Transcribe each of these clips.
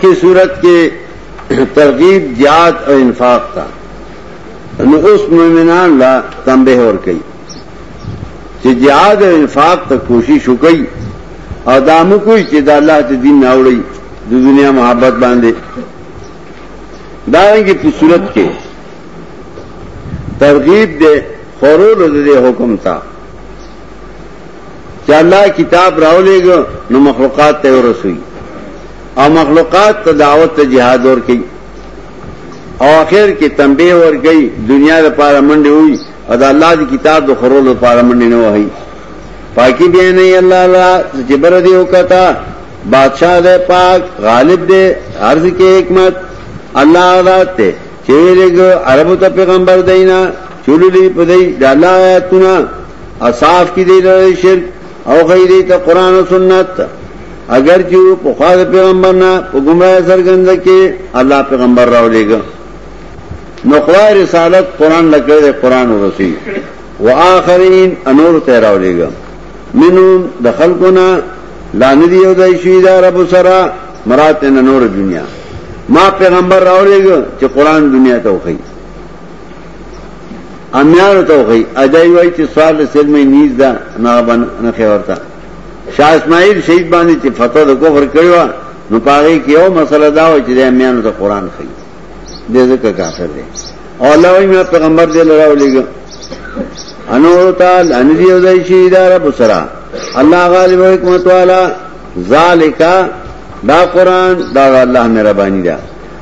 کی صورت کے ترغیب جات اور انفاق تھا اس ممنان لا تمبے اور کہ جہاد اور انفاق تک کوشش ہو گئی اور دام کوئی کو اللہ کے دین نہ اڑی جو دنیا محبت باندھے دائیں گی صورت کے ترغیب دے خورو رد حکم تھا چې الله کتاب راولېګو نو مخلوقات ته ورسوي او مخلوقات ته دعوت ته jihad ورکي او اخر کې تنبيه ورګي دنیا لپاره منډه وي او د الله دی کتاب د خرول لپاره منډه نه وایي پاکي به نه الله لا جبر دی وکتا بادشاہ دې پاک غالب دې عرض کې حکمت الله ذات ته چې لګ عرب ته پیغمبر دینا چولې په دې د الله آیاتونه اصاف کې دی د شرک او غیری ته قران او سنت اگر چې په خاص پیغمبر نه په ګمراه سرګند کې الله پیغمبر راولېګا نو خدای رسالت قران لکه قران ورسی واخرین انور ته راولېګا منو د خلقنا لان دی او دای شوی دا رب سرا مراد نور دنیا ما پیغمبر راولېګا چې قران دنیا ته وخی امیانو ته وایي اجای وایي چې سوال سر مې نیز دا نه باندې نه خبرتا شاه اسماعیل شهید باندې چې فتوا د کفر کړو نو پاره کې یو مسله دا و چې د امیانو ته قران خي دې ځکه کافر دی او الله وایي مې پیغمبر دې لراو لګو انو تعال ان دې ودای شي دا رب سره الله غالب حکمت والا ذالکا دا قران دا الله مهرباني ده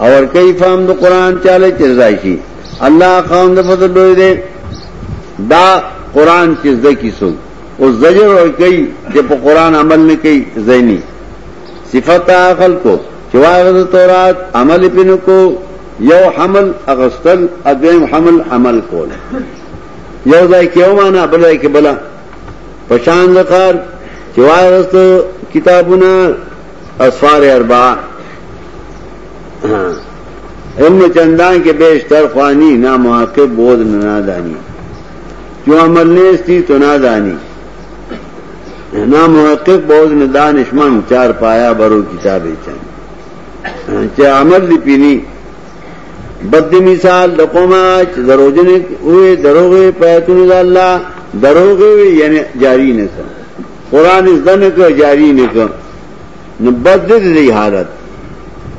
اور کیفام د قران چاله چرځای شي الله قوم د فضل لوی دی دا قران کې زده کی سو او زجر ور کوي چې په قران عمل نه کوي زینی صفات عقل کو چې واغ تورات عمل پینو کو یو حمل اغستل ادم حمل عمل کول یو ځای کې ومانه بل ځای کې بلا پشان ذکر چې واغ کتابونه اسفار اربعه علم چندان کے بیشتر خوانی نہ محق بودھ نادانی کیوں عمل نے اس تھی تو نہ دانی نہ بود نہ دانش من چار پایا برو کتاب امر لپنی بد مثال ہوئے مچ دروج اللہ دروگے پیت نرو یعنی جاری نگم قرآن اس کا جاری نہ کر بد دی حالت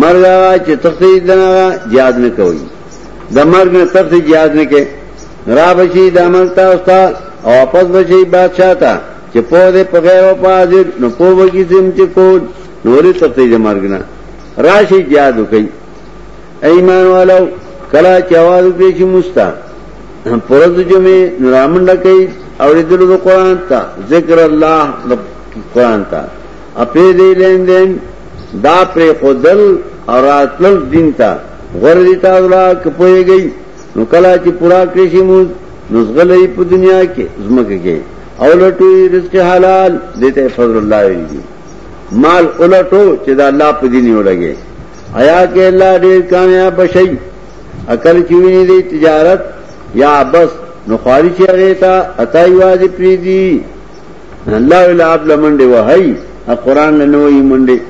مرګ هغه چې تختی دنا یاد نه کوي د مرګ نه تختی یاد نه کوي را بشي د عمل تا استاد او واپس بشي بادشاہ ته چې په دې په غیر او حاضر نو په وږي زم چې کو نورې تختی د مرګ نه راشي یاد کوي ایمان والو کلا چې आवाज وکړي چې مستا پرد جمعه نرامنډه کوي اوریدلو د قران ته ذکر الله د قران ته اپې دې لین دین دا پر خودل او راتل دین تا غره دي تاسو لا کپوي گئی نو کلا چې پورا کړی شي مو نزغلې په دنیا کې زمکه کې او لټوي رزق حلال دته فضل الله دی مال اولټو چې دا الله په دین یو لګي آیا کې الله دې کامیاب شي عقل چې ویني دی تجارت یا بس نو خاري چې هغه ته اتای واجب پری دی الله ولعب لمنډه وهي قران نه نوې منډه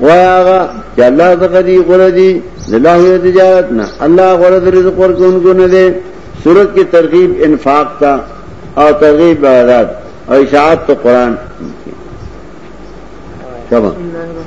وہ آئے گا کہ اللہ تقدی قردی قرضی اللہ تجازت نا اللہ قرد رزق کر ان کو نہ دے سورت کی ترغیب انفاق تا اور ترغیب بہداد اور اشاعت تو قرآن شبہ